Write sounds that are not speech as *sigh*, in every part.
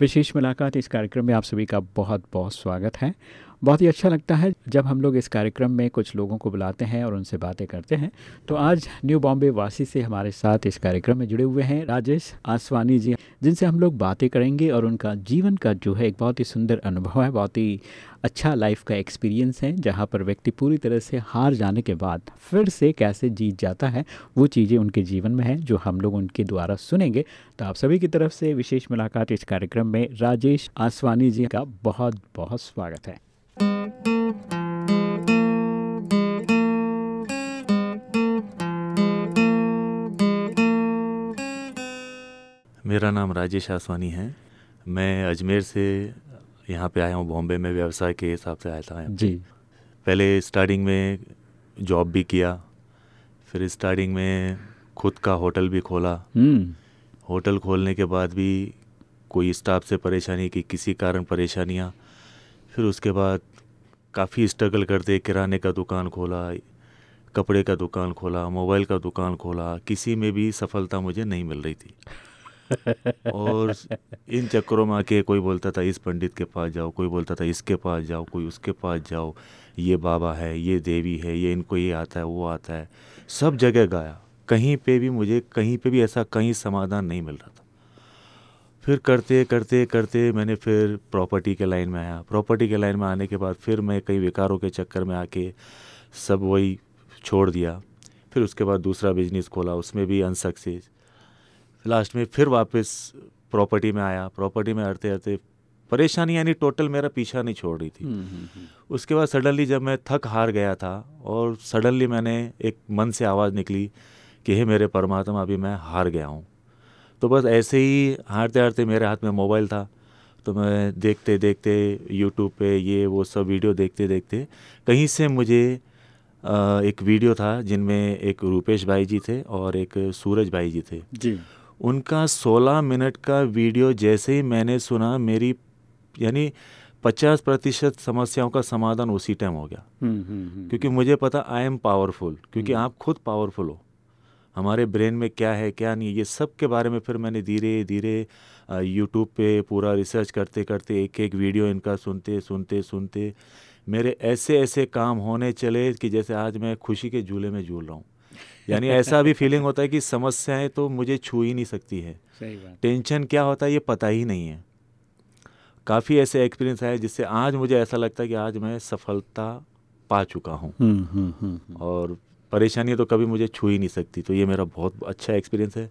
विशेष मुलाकात इस कार्यक्रम में आप सभी का बहुत बहुत स्वागत है। बहुत ही अच्छा लगता है जब हम लोग इस कार्यक्रम में कुछ लोगों को बुलाते हैं और उनसे बातें करते हैं। तो आज न्यू बॉम्बे वासी से हमारे साथ इस कार्यक्रम में जुड़े हुए हैं राजेश आसवानी जी, जिनसे हम लोग बातें करेंगे और उनका जीवन का जो है एक बहुत ही सुंदर अनुभव है, बहुत ही अच्छा लाइफ का एक्सपीरियंस है, जहाँ पर व्यक्ति पूरी तरह से हार जाने के बाद फिर से कैसे जीत जाता है, वो चीज़ें उनके जीवन में हैं, जो हम लोग उनके द्वारा सुनेंगे। तो आप सभी की तरफ़ से विशेष मुलाकात इस कार्यक्रम में राजेश आसवानी जी का बहुत बहुत स्वागत है। मेरा नाम राजेश आसवानी है। मैं अजमेर से यहाँ पे आया हूँ बॉम्बे में व्यवसाय के हिसाब से आया था जी। पहले स्टार्टिंग में जॉब भी किया फिर स्टार्टिंग में खुद का होटल भी खोला। हम्म। होटल खोलने के बाद भी कोई स्टाफ से परेशानी की किसी कारण परेशानियाँ फिर उसके बाद काफ़ी स्ट्रगल करते किराने का दुकान खोला कपड़े का दुकान खोला मोबाइल का दुकान खोला किसी में भी सफलता मुझे नहीं मिल रही थी। *laughs* और इन चक्करों में आके कोई बोलता था इस पंडित के पास जाओ कोई बोलता था इसके पास जाओ कोई उसके पास जाओ ये बाबा है ये देवी है ये इनको ये आता है वो आता है। सब जगह गाया। कहीं पे भी मुझे कहीं पे भी ऐसा कहीं समाधान नहीं मिल रहा था। फिर करते करते करते मैंने फिर प्रॉपर्टी के लाइन में आया। प्रॉपर्टी के लाइन में आने के बाद फिर मैं कई विकारों के चक्कर में आके सब वही छोड़ दिया। फिर उसके बाद दूसरा बिज़नेस खोला उसमें भी अनसक्सेस लास्ट में फिर वापस प्रॉपर्टी में आया। प्रॉपर्टी में हरते हरते परेशानी यानी टोटल मेरा पीछा नहीं छोड़ रही थी। हम्म, हम्म, हम्म। उसके बाद सडनली जब मैं थक हार गया था और सडनली मैंने एक मन से आवाज़ निकली कि हे मेरे परमात्मा अभी मैं हार गया हूँ। तो बस ऐसे ही हारते हारते मेरे हाथ में मोबाइल था। तो मैं देखते देखते यूट्यूब पे ये वो सब वीडियो देखते देखते कहीं से मुझे एक वीडियो था जिनमें एक रूपेश भाई जी थे और एक सूरज भाई जी थे। जी। उनका 16 मिनट का वीडियो जैसे ही मैंने सुना मेरी यानी 50 प्रतिशत समस्याओं का समाधान उसी टाइम हो गया। हम्म, हम्म, हम्म। क्योंकि मुझे पता आई एम पावरफुल क्योंकि आप खुद पावरफुल हो। हमारे ब्रेन में क्या है क्या नहीं है ये सब के बारे में फिर मैंने धीरे धीरे यूट्यूब पे पूरा रिसर्च करते करते एक एक वीडियो इनका सुनते सुनते सुनते मेरे ऐसे ऐसे काम होने चले कि जैसे आज मैं खुशी के झूले में झूल रहा हूँ। यानी ऐसा भी फीलिंग होता है कि समस्याएँ तो मुझे छू ही नहीं सकती है। सही बात। टेंशन क्या होता है ये पता ही नहीं है। काफ़ी ऐसे एक्सपीरियंस आए जिससे आज मुझे ऐसा लगता है कि आज मैं सफलता पा चुका हूँ। हम्म, हम्म, हम्म। और परेशानी तो कभी मुझे छू ही नहीं सकती तो ये मेरा बहुत अच्छा एक्सपीरियंस है।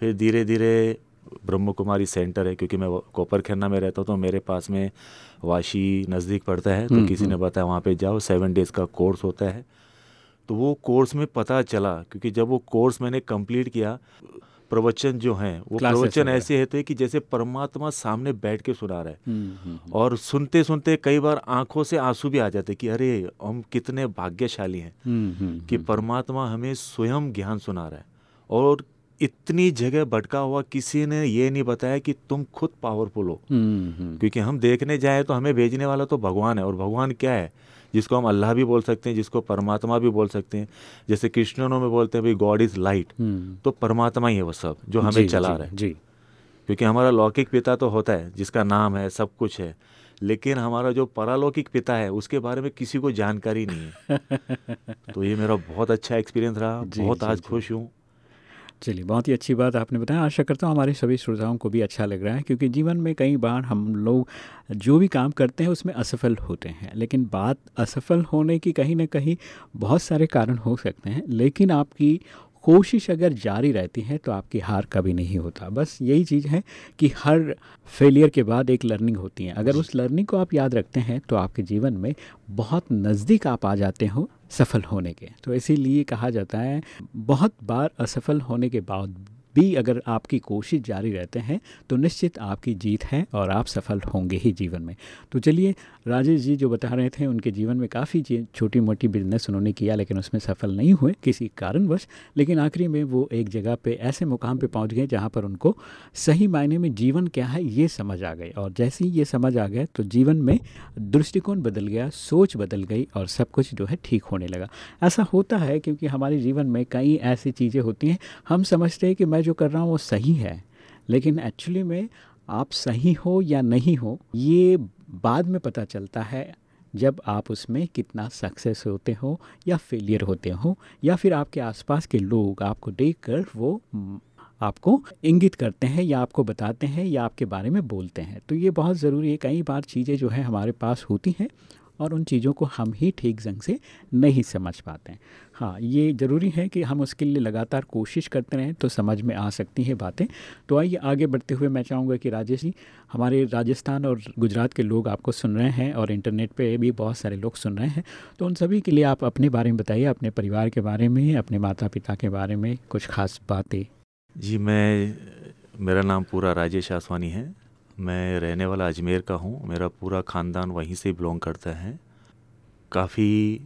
फिर धीरे धीरे ब्रह्म कुमारी सेंटर है क्योंकि मैं कॉपर खन्ना में रहता हूँ तो मेरे पास में वाशी नज़दीक पड़ता है तो हम्म, किसी ने बताया वहाँ पे जाओ सेवन डेज़ का कोर्स होता है। तो वो कोर्स में पता चला क्योंकि जब वो कोर्स मैंने कंप्लीट किया प्रवचन जो हैं वो प्रवचन। ऐसे होते हैं कि जैसे परमात्मा सामने बैठ के सुना रहा है हम्म, हम्म, हम्म। और सुनते सुनते कई बार आँखों से आँसू भी आ जाते कि अरे हम कितने भाग्यशाली हैं कि। परमात्मा हमें स्वयं ज्ञान सुना रहा है और इतनी जगह भटका हुआ किसी ने ये नहीं बताया कि तुम खुद पावरफुल हो। क्योंकि हम देखने जाए तो हमें भेजने वाला तो भगवान है और भगवान क्या है जिसको हम अल्लाह भी बोल सकते हैं जिसको परमात्मा भी बोल सकते हैं। जैसे कृष्णनों में बोलते हैं भाई गॉड इज़ लाइट। तो परमात्मा ही है वो सब जो हमें चला रहा है। जी। क्योंकि हमारा लौकिक पिता तो होता है जिसका नाम है सब कुछ है। लेकिन हमारा जो परालौकिक पिता है उसके बारे में किसी को जानकारी नहीं है। *laughs* तो ये मेरा बहुत अच्छा एक्सपीरियंस रहा बहुत आज खुश हूँ। चलिए, बहुत ही अच्छी बात आपने बताया आशा करता हूँ हमारे सभी श्रोताओं को भी अच्छा लग रहा है, क्योंकि जीवन में कई बार हम लोग जो भी काम करते हैं, उसमें असफल होते हैं। लेकिन बात असफल होने की कहीं ना कहीं बहुत सारे कारण हो सकते हैं, लेकिन आपकी कोशिश अगर जारी रहती है तो आपकी हार कभी नहीं होता। बस यही चीज़ है कि हर फेलियर के बाद एक लर्निंग होती है। अगर उस लर्निंग को आप याद रखते हैं तो आपके जीवन में बहुत नज़दीक आप आ जाते हो सफल होने के। तो इसीलिए कहा जाता है बहुत बार असफल होने के बाद भी अगर आपकी कोशिश जारी रहते हैं तो निश्चित आपकी जीत है और आप सफल होंगे ही जीवन में। तो चलिए राजेश जी जो बता रहे थे, उनके जीवन में काफ़ी छोटी मोटी बिज़नेस उन्होंने किया, लेकिन उसमें सफल नहीं हुए किसी कारणवश। लेकिन आखिरी में वो एक जगह पे, ऐसे मुकाम पे पहुँच गए, जहाँ पर उनको सही मायने में जीवन क्या है, ये समझ आ गए। और जैसे ही ये समझ आ गया तो जीवन में दृष्टिकोण बदल गया, सोच बदल गई, और सब कुछ जो है ठीक होने लगा। ऐसा होता है, क्योंकि हमारे जीवन में कई ऐसी चीज़ें होती हैं, हम समझते हैं कि मैं जो कर रहा हूँ, वो सही है। लेकिन एक्चुअली में आप सही हो या नहीं हो, ये बाद में पता चलता है जब आप उसमें कितना सक्सेस होते हो या फेलियर होते हो या फिर आपके आसपास के लोग आपको देखकर वो आपको इंगित करते हैं या आपको बताते हैं या आपके बारे में बोलते हैं। तो ये बहुत ज़रूरी है, कई बार चीज़ें जो है हमारे पास होती हैं और उन चीज़ों को हम ही ठीक ढंग से नहीं समझ पाते हैं। हाँ ये ज़रूरी है कि हम उसके लिए लगातार कोशिश करते रहें तो समझ में आ सकती हैं बातें। तो आइए आगे बढ़ते हुए मैं चाहूँगा कि राजेश जी, हमारे राजस्थान और गुजरात के लोग आपको सुन रहे हैं और इंटरनेट पे भी बहुत सारे लोग सुन रहे हैं। तो उन सभी के लिए आप अपने बारे में बताइए, अपने परिवार के बारे में, अपने माता पिता के बारे में कुछ खास बातें। जी, मैं, मेरा नाम पूरा राजेश आसवानी है। मैं रहने वाला अजमेर का हूँ। मेरा पूरा ख़ानदान वहीं से बिलोंग करता है। काफ़ी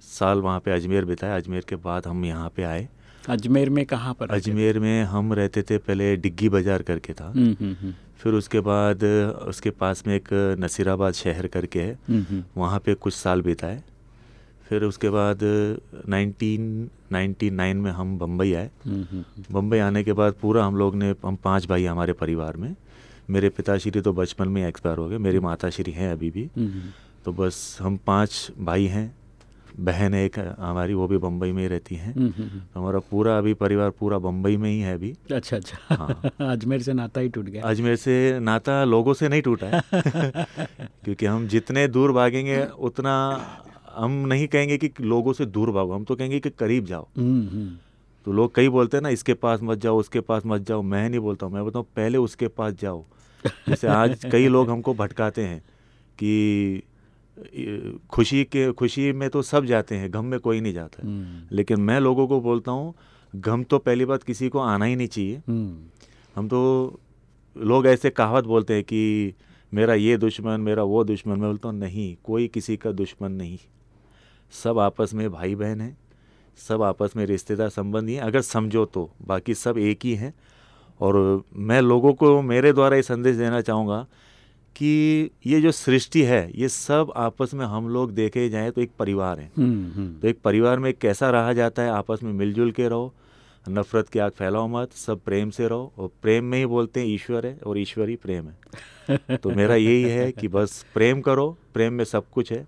साल वहाँ पे अजमेर बिताया अजमेर के बाद हम यहाँ पे आए। अजमेर में कहाँ पर अजमेर में हम रहते थे पहले डिग्गी बाज़ार करके था। हम्म, हम्म, हम्म। फिर उसके बाद उसके पास में एक नसीराबाद शहर करके है। वहाँ पे कुछ साल बिताए। फिर उसके बाद 1999 में हम बम्बई आए। बम्बई आने के बाद पूरा हम लोग ने हम पाँच भाई हमारे परिवार में। मेरे पिताश्री तो बचपन में एक्सपायर हो गए। मेरी माताश्री हैं अभी भी। तो बस हम पाँच भाई हैं। बहन एक हमारी वो भी बम्बई में ही रहती हैं। तो हमारा पूरा अभी परिवार पूरा बम्बई में ही है अभी। अच्छा अच्छा। हाँ। *laughs* अजमेर से नाता ही टूट गया। अजमेर से नाता लोगों से नहीं टूटा है। *laughs* क्योंकि हम जितने दूर भागेंगे उतना हम नहीं कहेंगे कि लोगों से दूर भागो हम तो कहेंगे कि करीब जाओ। हम्म, हम्म। तो लोग कई बोलते हैं ना इसके पास मत जाओ उसके पास मत जाओ। मैं नहीं बोलता हूँ मैं बोलता हूँ पहले उसके पास जाओ। जैसे आज कई लोग हमको भटकाते हैं कि खुशी के खुशी में तो सब जाते हैं गम में कोई नहीं जाता हम्म। लेकिन मैं लोगों को बोलता हूँ गम तो पहली बात किसी को आना ही नहीं चाहिए। हम तो लोग ऐसे कहावत बोलते हैं कि मेरा ये दुश्मन मेरा वो दुश्मन मैं बोलता हूँ नहीं कोई किसी का दुश्मन नहीं। सब आपस में भाई बहन हैं सब आपस में रिश्तेदार संबंधी हैं। अगर समझो तो बाकी सब एक ही हैं। और मैं लोगों को मेरे द्वारा ये संदेश देना चाहूँगा कि ये जो सृष्टि है ये सब आपस में हम लोग देखे जाएँ तो एक परिवार है। हम्म, हम्म। तो एक परिवार में कैसा रहा जाता है आपस में मिलजुल के रहो नफरत की आग फैलाओ मत सब प्रेम से रहो और प्रेम में ही बोलते हैं ईश्वर है और ईश्वर ही प्रेम है। *laughs* तो मेरा यही है कि बस प्रेम करो प्रेम में सब कुछ है।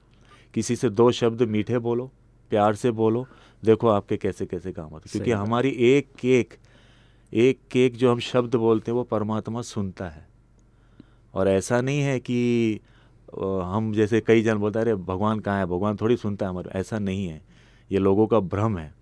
किसी से दो शब्द मीठे बोलो प्यार से बोलो देखो आपके कैसे कैसे काम होते क्योंकि हमारी एक केक एक केक जो हम शब्द बोलते हैं वो परमात्मा सुनता है। और ऐसा नहीं है कि हम जैसे कई जन बोलते हैं, अरे, भगवान कहाँ है? भगवान थोड़ी सुनता है हमारे ऐसा नहीं है। ये लोगों का भ्रम है।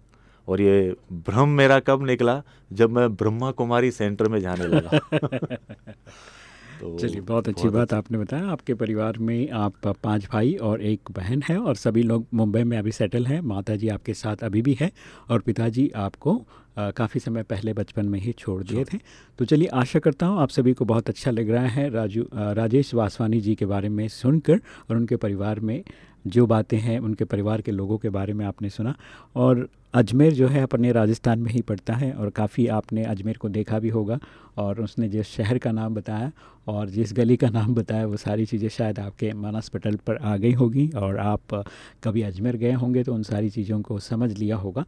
और ये भ्रम मेरा कब निकला? जब मैं ब्रह्मा कुमारी सेंटर में जाने लगा। *laughs* तो चलिए बहुत अच्छी बात आपने बताया। आपके परिवार में आप पाँच भाई और एक बहन है और सभी लोग मुंबई में अभी सेटल हैं। माता जी आपके साथ अभी भी है और पिताजी आपको काफ़ी समय पहले बचपन में ही छोड़ दिए थे। तो चलिए आशा करता हूँ आप सभी को बहुत अच्छा लग रहा है राजू राजेश वासवानी जी के बारे में सुनकर और उनके परिवार में जो बातें हैं उनके परिवार के लोगों के बारे में आपने सुना। और अजमेर जो है अपने राजस्थान में ही पड़ता है और काफ़ी आपने अजमेर को देखा भी होगा और उसने जिस शहर का नाम बताया और जिस गली का नाम बताया, वो सारी चीज़ें शायद आपके मानस पटल पर आ गई होगी और आप कभी अजमेर गए होंगे तो उन सारी चीज़ों को समझ लिया होगा।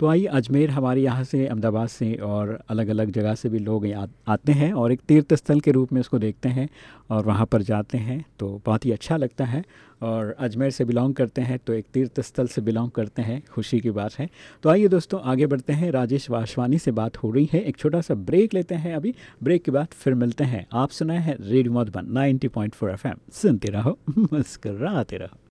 तो आइए अजमेर हमारे यहाँ से, अहमदाबाद से और अलग अलग जगह से भी लोग आते हैं और एक तीर्थ स्थल के रूप में उसको देखते हैं और वहाँ पर जाते हैं तो बहुत ही अच्छा लगता है और अजमेर से बिलोंग करते हैं तो एक तीर्थ स्थल से बिलोंग करते हैं, खुशी की बात है। तो आइए दोस्तों, आगे बढ़ते हैं। राजेश वासवानी से बात हो रही है। एक छोटा सा ब्रेक लेते हैं अभी। ब्रेक के बाद फिर मिलते हैं। आप सुनाए हैं रेडियो मधुबन 90.4 एफएम। सुनते रहो, *laughs* मुस्कराते रहो।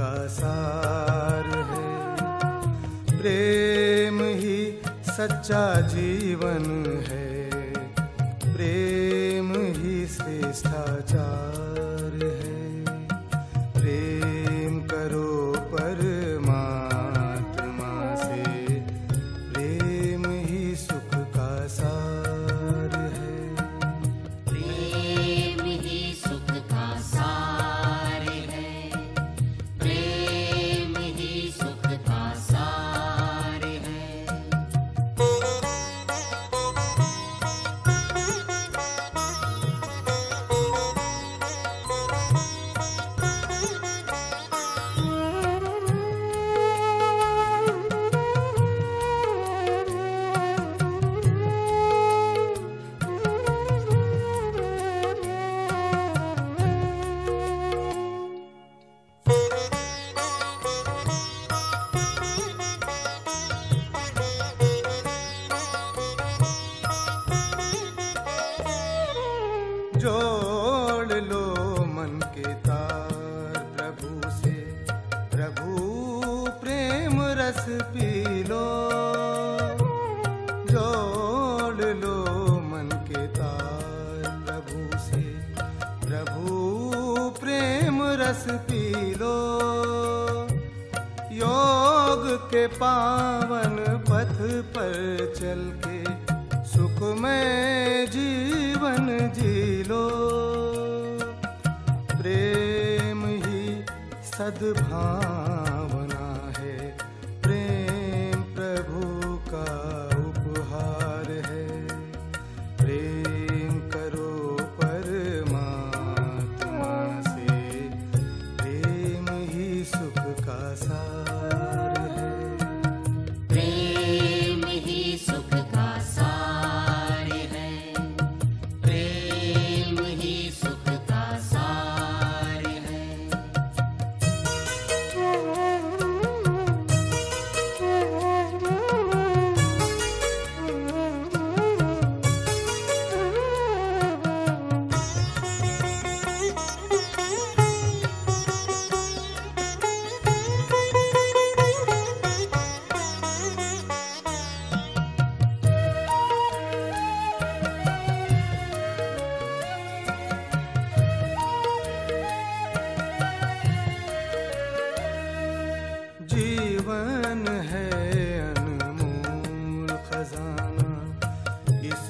का सार है। प्रेम ही सच्चा जीवन है। प्रेम ही श्रेष्ठाचार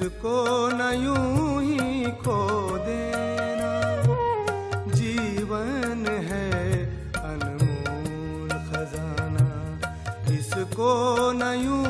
इसको न यूँ ही खो देना। जीवन है अनमोल खजाना। इसको न यूँ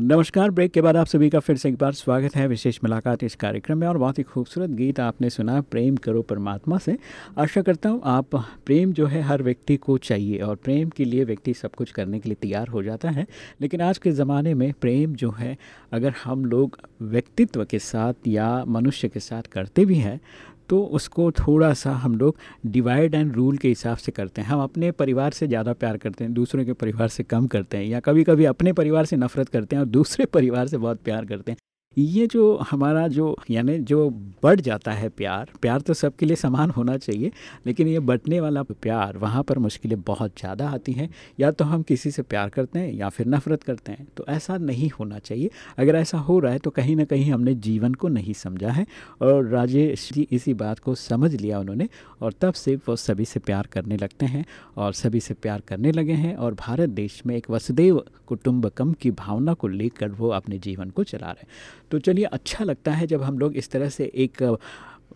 नमस्कार, ब्रेक के बाद आप सभी का फिर से एक बार स्वागत है विशेष मुलाकात इस कार्यक्रम में और बहुत ही खूबसूरत गीत आपने सुना, प्रेम करो परमात्मा से। आशा करता हूँ आप, प्रेम जो है हर व्यक्ति को चाहिए और प्रेम के लिए व्यक्ति सब कुछ करने के लिए तैयार हो जाता है। लेकिन आज के ज़माने में प्रेम जो है, अगर हम लोग व्यक्तित्व के साथ या मनुष्य के साथ करते भी हैं तो उसको थोड़ा सा हम लोग डिवाइड एंड रूल के हिसाब से करते हैं। हम अपने परिवार से ज़्यादा प्यार करते हैं, दूसरों के परिवार से कम करते हैं या कभी कभी अपने परिवार से नफरत करते हैं और दूसरे परिवार से बहुत प्यार करते हैं। ये जो हमारा जो, यानी जो बढ़ जाता है प्यार प्यार तो सबके लिए समान होना चाहिए, लेकिन ये बंटने वाला प्यार वहाँ पर मुश्किलें बहुत ज़्यादा आती हैं। या तो हम किसी से प्यार करते हैं या फिर नफ़रत करते हैं तो ऐसा नहीं होना चाहिए। अगर ऐसा हो रहा है तो कहीं ना कहीं हमने जीवन को नहीं समझा है। और राजेश जी इसी बात को समझ लिया उन्होंने और तब से वो सभी से प्यार करने लगते हैं और सभी से प्यार करने लगे हैं और भारत देश में एक वसुदेव कुटुंबकम की भावना को लेकर वो अपने जीवन को चला रहे हैं। तो चलिए अच्छा लगता है जब हम लोग इस तरह से एक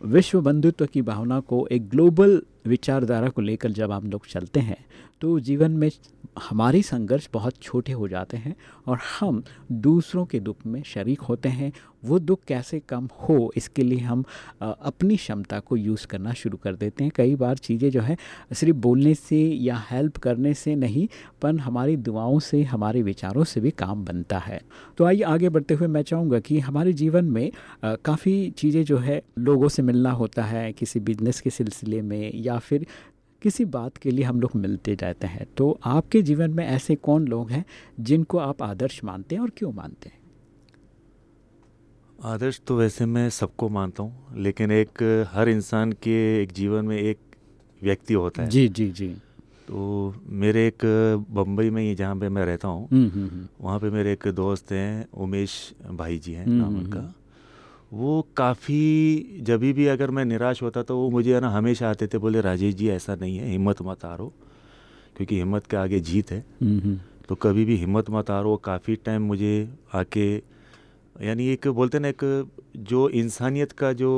विश्व बंधुत्व की भावना को एक ग्लोबल विचारधारा को लेकर जब हम लोग चलते हैं तो जीवन में हमारी संघर्ष बहुत छोटे हो जाते हैं और हम दूसरों के दुख में शरीक होते हैं। वो दुख कैसे कम हो, इसके लिए हम अपनी क्षमता को यूज़ करना शुरू कर देते हैं। कई बार चीज़ें जो है, सिर्फ़ बोलने से या हेल्प करने से नहीं, पर हमारी दुआओं से, हमारे विचारों से भी काम बनता है। तो आइए आगे बढ़ते हुए मैं चाहूँगा कि हमारे जीवन में काफ़ी चीज़ें जो है, लोगों से मिलना होता है, किसी बिज़नेस के सिलसिले में या फिर किसी बात के लिए हम लोग मिलते रहते हैं। तो आपके जीवन में ऐसे कौन लोग हैं जिनको आप आदर्श मानते हैं और क्यों मानते हैं? आदर्श तो वैसे मैं सबको मानता हूँ लेकिन एक हर इंसान के एक जीवन में एक व्यक्ति होता है। जी जी जी। तो मेरे एक बम्बई में ही जहाँ पे मैं रहता हूँ हम्म हम्म हम्म। वहाँ पे मेरे एक दोस्त हैं उमेश भाई जी हैं नाम उनका। वो काफ़ी जब भी अगर मैं निराश होता तो वो मुझे है ना हमेशा आते थे बोले राजेश जी ऐसा नहीं है हिम्मत मत हारो। क्योंकि हिम्मत के आगे जीत है। हम्म, हम्म, तो कभी भी हिम्मत मत हारो काफ़ी टाइम मुझे आके यानी एक बोलते ना एक जो इंसानियत का जो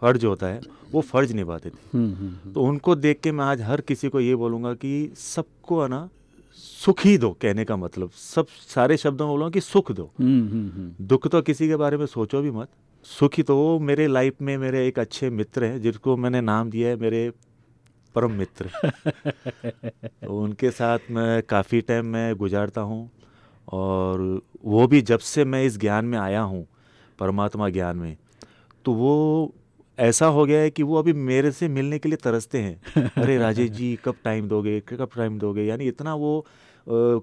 फ़र्ज़ होता है वो फ़र्ज़ निभाते थे। हम्म। तो उनको देख के मैं आज हर किसी को ये बोलूँगा कि सबको है ना सुख ही दो कहने का मतलब। सब सारे शब्दों में बोलूँगा कि सुख दो। हम्म, हम्म, हम्म। दुख तो किसी के बारे में सोचो भी मत। सुखी तो वो मेरे लाइफ में मेरे एक अच्छे मित्र हैं जिसको मैंने नाम दिया है मेरे परम मित्र। *laughs* तो उनके साथ मैं काफ़ी टाइम मैं गुजारता हूँ और वो भी जब से मैं इस ज्ञान में आया हूँ परमात्मा ज्ञान में तो वो ऐसा हो गया है कि वो अभी मेरे से मिलने के लिए तरसते हैं। *laughs* अरे राजेश जी कब टाइम दोगे? कब टाइम दोगे? यानी इतना वो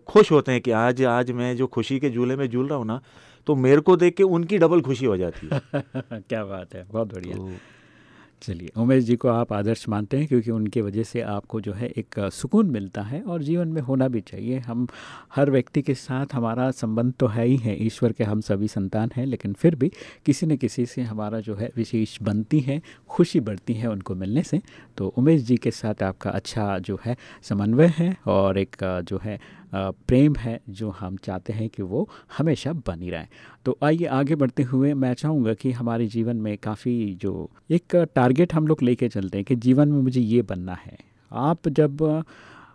खुश होते हैं कि आज आज मैं जो खुशी के झूले में झूल रहा हूँ ना तो मेरे को देख के उनकी डबल खुशी हो जाती है। *laughs* क्या बात है बहुत बढ़िया। तो चलिए, उमेश जी को आप आदर्श मानते हैं क्योंकि उनके वजह से आपको जो है एक सुकून मिलता है और जीवन में होना भी चाहिए। हम, हर व्यक्ति के साथ हमारा संबंध तो है ही है, ईश्वर के हम सभी संतान हैं, लेकिन फिर भी किसी न किसी से हमारा जो है विशेष बनती है, खुशी बढ़ती है उनको मिलने से। तो उमेश जी के साथ आपका अच्छा जो है समन्वय है और एक जो है प्रेम है जो हम चाहते हैं कि वो हमेशा बनी रहे। तो आइए आगे बढ़ते हुए मैं चाहूँगा कि हमारे जीवन में काफ़ी जो एक टारगेट हम लोग लेके चलते हैं कि जीवन में मुझे ये बनना है। आप जब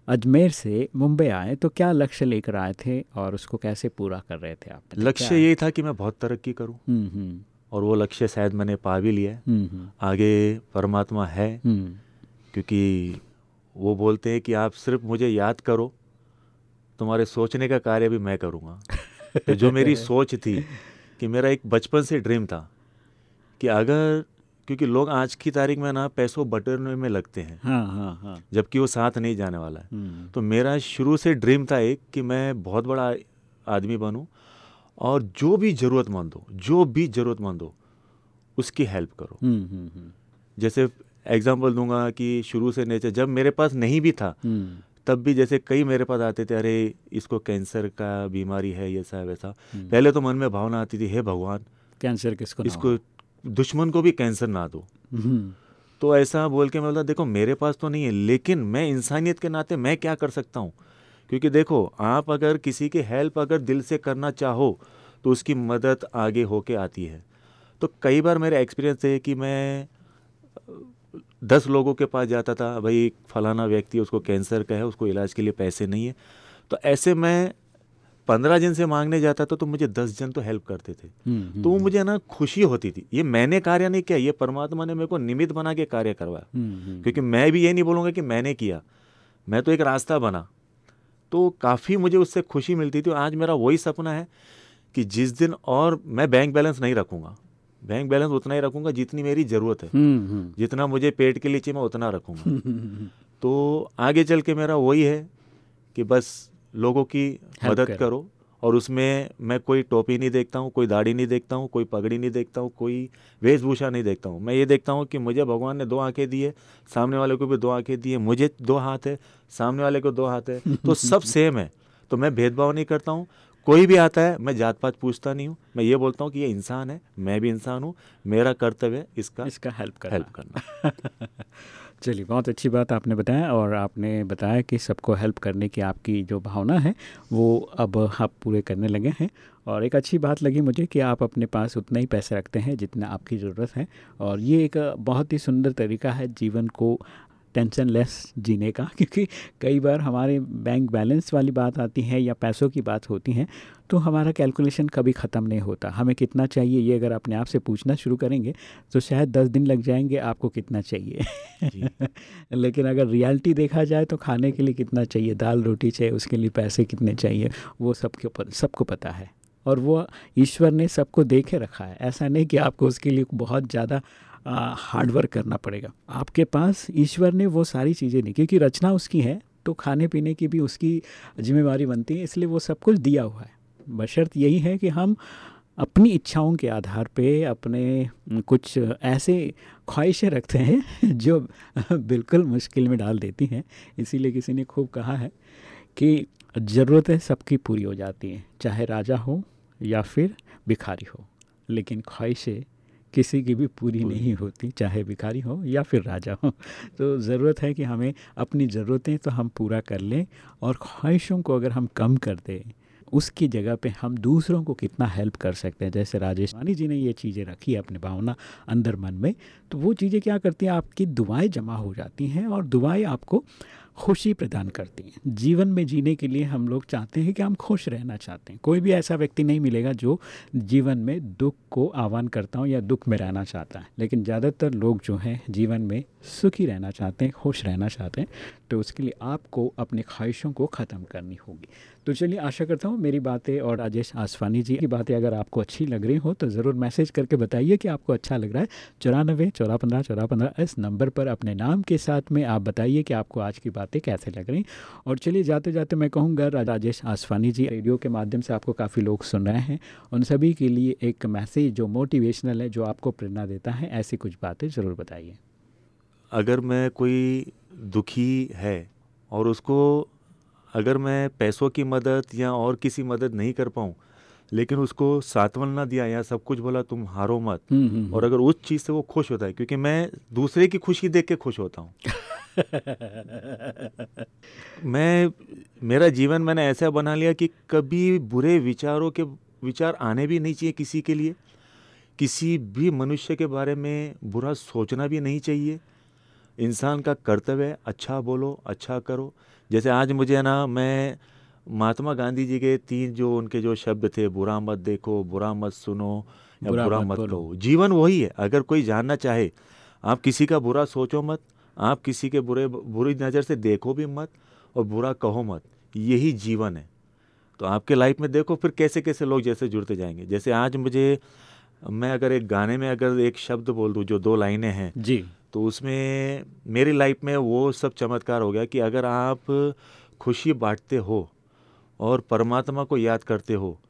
अजमेर से मुंबई आए तो क्या लक्ष्य लेकर आए थे और उसको कैसे पूरा कर रहे थे आप लक्ष्य यही था कि मैं बहुत तरक्की करूँ। हम्म हम्म। और वो लक्ष्य शायद मैंने पा भी लिया हम्म आगे परमात्मा है क्योंकि वो बोलते हैं कि आप सिर्फ़ मुझे याद करो तुम्हारे सोचने का कार्य भी मैं करूँगा। तो जो मेरी *laughs* सोच थी कि मेरा एक बचपन से ड्रीम था कि अगर क्योंकि लोग आज की तारीख में ना पैसों बटरने में लगते हैं। हाँ हाँ हाँ। जबकि वो साथ नहीं जाने वाला है। हम्म, तो मेरा शुरू से ड्रीम था एक कि मैं बहुत बड़ा आदमी बनूं और जो भी ज़रूरतमंद हो जो भी ज़रूरतमंद हो उसकी हेल्प करो। हम्म हम्म जैसे एग्जांपल दूँगा कि शुरू से नेचर जब मेरे पास नहीं भी था तब भी जैसे कई मेरे पास आते थे अरे इसको कैंसर का बीमारी है ऐसा है वैसा। हम्म। पहले तो मन में भावना आती थी हे भगवान कैंसर किसको इसको दुश्मन को भी कैंसर ना दो। हम्म, तो ऐसा बोल के मैं बोलता देखो मेरे पास तो नहीं है लेकिन मैं इंसानियत के नाते मैं क्या कर सकता हूँ? क्योंकि देखो आप अगर किसी की हेल्प अगर दिल से करना चाहो तो उसकी मदद आगे होके आती है। तो कई बार मेरा एक्सपीरियंस है कि मैं दस लोगों के पास जाता था भाई एक फलाना व्यक्ति उसको कैंसर का है उसको इलाज के लिए पैसे नहीं है। तो ऐसे मैं पंद्रह जन से मांगने जाता था तो मुझे दस जन तो हेल्प करते थे। हम्म, तो वो मुझे ना खुशी होती थी। ये मैंने कार्य नहीं किया ये परमात्मा ने मेरे को निमित्त बना के कार्य करवाया। हम्म, हम्म, क्योंकि मैं भी ये नहीं बोलूँगा कि मैंने किया। मैं तो एक रास्ता बना। तो काफ़ी मुझे उससे खुशी मिलती थी। आज मेरा वही सपना है कि जिस दिन और मैं बैंक बैलेंस नहीं रखूँगा। बैंक बैलेंस उतना ही रखूँगा जितनी मेरी ज़रूरत है। हम्म, हम्म, जितना मुझे पेट के लिए चाहिए मैं उतना रखूँगा। *laughs* तो आगे चल के मेरा वही है कि बस लोगों की मदद करो। करो और उसमें मैं कोई टोपी नहीं देखता हूँ कोई दाढ़ी नहीं देखता हूँ कोई पगड़ी नहीं देखता हूँ कोई वेशभूषा नहीं देखता हूँ। मैं ये देखता हूँ कि मुझे भगवान ने दो आँखें दी है सामने वाले को भी दो आँखें दी है मुझे दो हाथ है सामने वाले को दो हाथ है। *laughs* तो सब सेम है। तो मैं भेदभाव नहीं करता हूँ कोई भी आता है मैं जात पात पूछता नहीं हूँ। मैं ये बोलता हूँ कि ये इंसान है मैं भी इंसान हूँ मेरा कर्तव्य है इसका इसका हेल्प करना। हेल्प करना। *laughs* चलिए बहुत अच्छी बात आपने बताया और आपने बताया कि सबको हेल्प करने की आपकी जो भावना है वो अब आप पूरे करने लगे हैं। और एक अच्छी बात लगी मुझे कि आप अपने पास उतना ही पैसे रखते हैं जितना आपकी ज़रूरत है। और ये एक बहुत ही सुंदर तरीका है जीवन को टेंशन लेस जीने का *laughs* क्योंकि कई बार हमारे बैंक बैलेंस वाली बात आती है या पैसों की बात होती है तो हमारा कैलकुलेशन कभी ख़त्म नहीं होता। हमें कितना चाहिए ये अगर अपने आप से पूछना शुरू करेंगे तो शायद दस दिन लग जाएँगे आपको कितना चाहिए। *laughs* लेकिन अगर रियलिटी देखा जाए तो खाने के लिए कितना चाहिए दाल रोटी चाहिए उसके लिए पैसे कितने चाहिए वो सबके ऊपर सबको पता है। और वो ईश्वर ने सबको देखे रखा है। ऐसा नहीं कि आपको उसके लिए बहुत ज़्यादा हार्ड वर्क करना पड़ेगा। आपके पास ईश्वर ने वो सारी चीज़ें नहीं, क्योंकि रचना उसकी है तो खाने पीने की भी उसकी जिम्मेवारी बनती है, इसलिए वो सब कुछ दिया हुआ है। बशर्त यही है कि हम अपनी इच्छाओं के आधार पे अपने कुछ ऐसे ख्वाहिशें रखते हैं, *laughs* जो बिल्कुल मुश्किल में डाल देती हैं। इसीलिए किसी ने खूब कहा है कि ज़रूरतें सबकी पूरी हो जाती हैं, चाहे राजा हो या फिर भिखारी हो, लेकिन ख्वाहिशें किसी की भी पूरी नहीं होती चाहे भिखारी हो या फिर राजा हो। तो ज़रूरत है कि हमें अपनी ज़रूरतें तो हम पूरा कर लें और ख्वाहिशों को अगर हम कम कर दें उसकी जगह पे हम दूसरों को कितना हेल्प कर सकते हैं। जैसे राजेश वानी जी ने ये चीज़ें रखी है अपने भावना अंदर मन में तो वो चीज़ें क्या करती हैं? आपकी दुआएँ जमा हो जाती हैं और दुआएँ आपको खुशी प्रदान करती हैं। जीवन में जीने के लिए हम लोग चाहते हैं कि हम खुश रहना चाहते हैं। कोई भी ऐसा व्यक्ति नहीं मिलेगा जो जीवन में दुख को आह्वान करता हो या दुख में रहना चाहता है। लेकिन ज़्यादातर लोग जो हैं, जीवन में सुखी रहना चाहते हैं, खुश रहना चाहते हैं तो उसके लिए आपको अपने ख्वाहिशों को ख़त्म करनी होगी। तो चलिए आशा करता हूँ मेरी बातें और राजेश आसवानी जी की बातें अगर आपको अच्छी लग रही हो तो ज़रूर मैसेज करके बताइए कि आपको अच्छा लग रहा है। चौरानबे चौरा पंद्रह चौरा पंद्रह इस नंबर पर अपने नाम के साथ में आप बताइए कि आपको आज की बातें कैसे लग रही और चलिए जाते जाते मैं कहूँगा राजेश आसवानी जी रेडियो के माध्यम से आपको काफ़ी लोग सुन रहे हैं। उन सभी के लिए एक मैसेज जो मोटिवेशनल है, जो आपको प्रेरणा देता है, ऐसी कुछ बातें ज़रूर बताइए। अगर मैं कोई दुखी है और उसको अगर मैं पैसों की मदद या और किसी मदद नहीं कर पाऊँ लेकिन उसको सांत्वन ना दिया या सब कुछ बोला तुम हारो मत। हम्म, हम्म, और अगर उस चीज़ से वो खुश होता है क्योंकि मैं दूसरे की खुशी देख के खुश होता हूँ। *laughs* मैं मेरा जीवन मैंने ऐसा बना लिया कि कभी बुरे विचारों के विचार आने भी नहीं चाहिए किसी के लिए। किसी भी मनुष्य के बारे में बुरा सोचना भी नहीं चाहिए। इंसान का कर्तव्य है अच्छा बोलो अच्छा करो। जैसे आज मुझे ना मैं महात्मा गांधी जी के तीन जो उनके जो शब्द थे बुरा मत देखो बुरा मत सुनो या बुरा बुरा, मत मत कहो जीवन वही है। अगर कोई जानना चाहे आप किसी का बुरा सोचो मत आप किसी के बुरे बुरी नज़र से देखो भी मत और बुरा कहो मत। यही जीवन है। तो आपके लाइफ में देखो फिर कैसे कैसे लोग जैसे जुड़ते जाएँगे। जैसे आज मुझे मैं अगर एक गाने में अगर एक शब्द बोल दूँ जो दो लाइनें हैं जी। तो उसमें मेरी लाइफ में वो सब चमत्कार हो गया कि अगर आप खुशी बांटते हो और परमात्मा को याद करते हो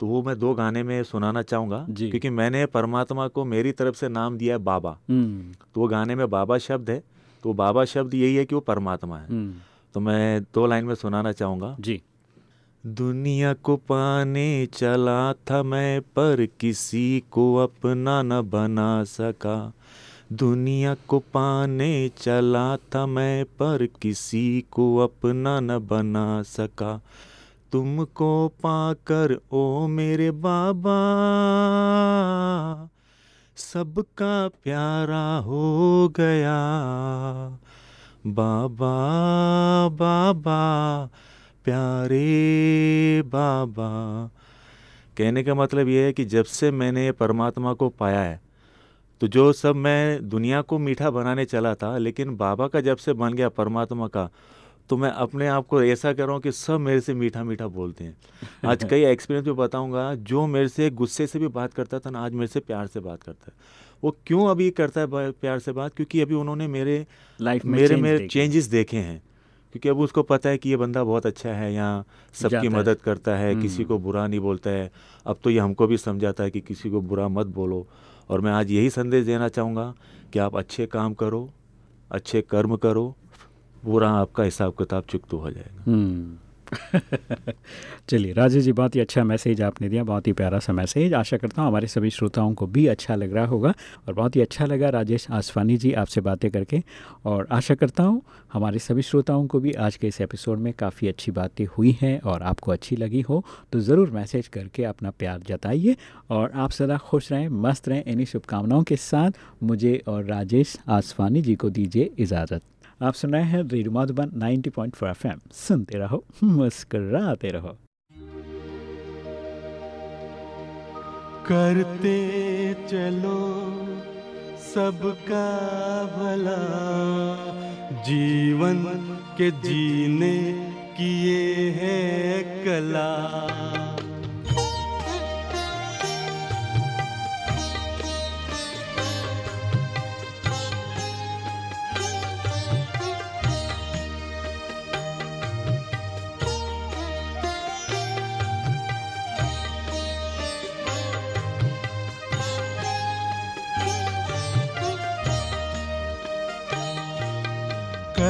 तो वो मैं दो गाने में सुनाना चाहूँगा। क्योंकि मैंने परमात्मा को मेरी तरफ़ से नाम दिया है बाबा। हम्म। तो वो गाने में बाबा शब्द है। तो बाबा शब्द यही है कि वो परमात्मा है। हम्म, तो मैं दो लाइन में सुनाना चाहूँगा। जी। दुनिया को पाने चला था मैं पर किसी को अपना न बना सका। दुनिया को पाने चला था मैं, पर किसी को अपना न बना सका। तुमको पाकर, ओ मेरे बाबा, सबका प्यारा हो गया। बाबा बाबा, प्यारे बाबा। कहने का मतलब ये है कि जब से मैंने परमात्मा को पाया है तो जो सब मैं दुनिया को मीठा बनाने चला था लेकिन बाबा का जब से बन गया परमात्मा का तो मैं अपने आप को ऐसा कर रहा हूँ कि सब मेरे से मीठा मीठा बोलते हैं। आज *laughs* कई एक्सपीरियंस भी बताऊँगा जो मेरे से गुस्से से भी बात करता था ना आज मेरे से प्यार से बात करता है। वो क्यों अभी करता है प्यार से बात? क्योंकि अभी उन्होंने मेरे लाइफ में मेरे change में चेंजेस देखे हैं। क्योंकि अब उसको पता है कि ये बंदा बहुत अच्छा है यहाँ सबकी मदद करता है किसी हम्म। को बुरा नहीं बोलता है। अब तो ये हमको भी समझाता है कि किसी को बुरा मत बोलो। और मैं आज यही संदेश देना चाहूँगा कि आप अच्छे काम करो, अच्छे कर्म करो, पूरा आपका हिसाब किताब चुकतो हो जाएगा। हम्म। *laughs* चलिए राजेश जी, बहुत ही अच्छा मैसेज आपने दिया, बहुत ही प्यारा सा मैसेज। आशा करता हूँ हमारे सभी श्रोताओं को भी अच्छा लग रहा होगा और बहुत ही अच्छा लगा राजेश आसवानी जी आपसे बातें करके। और आशा करता हूँ हमारे सभी श्रोताओं को भी आज के इस एपिसोड में काफ़ी अच्छी बातें हुई हैं और आपको अच्छी लगी हो तो ज़रूर मैसेज करके अपना प्यार जताइए और आप सदा खुश रहें, मस्त रहें। इन्हीं शुभकामनाओं के साथ मुझे और राजेश आसवानी जी को दीजिए इजाज़त। आप सुन रहे हैं रेडियो मधुबन 90.4 एफएम। सुनते रहो, मुस्कराते रहो। करते चलो सबका भला। जीवन के जीने की ये है कला।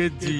के जीने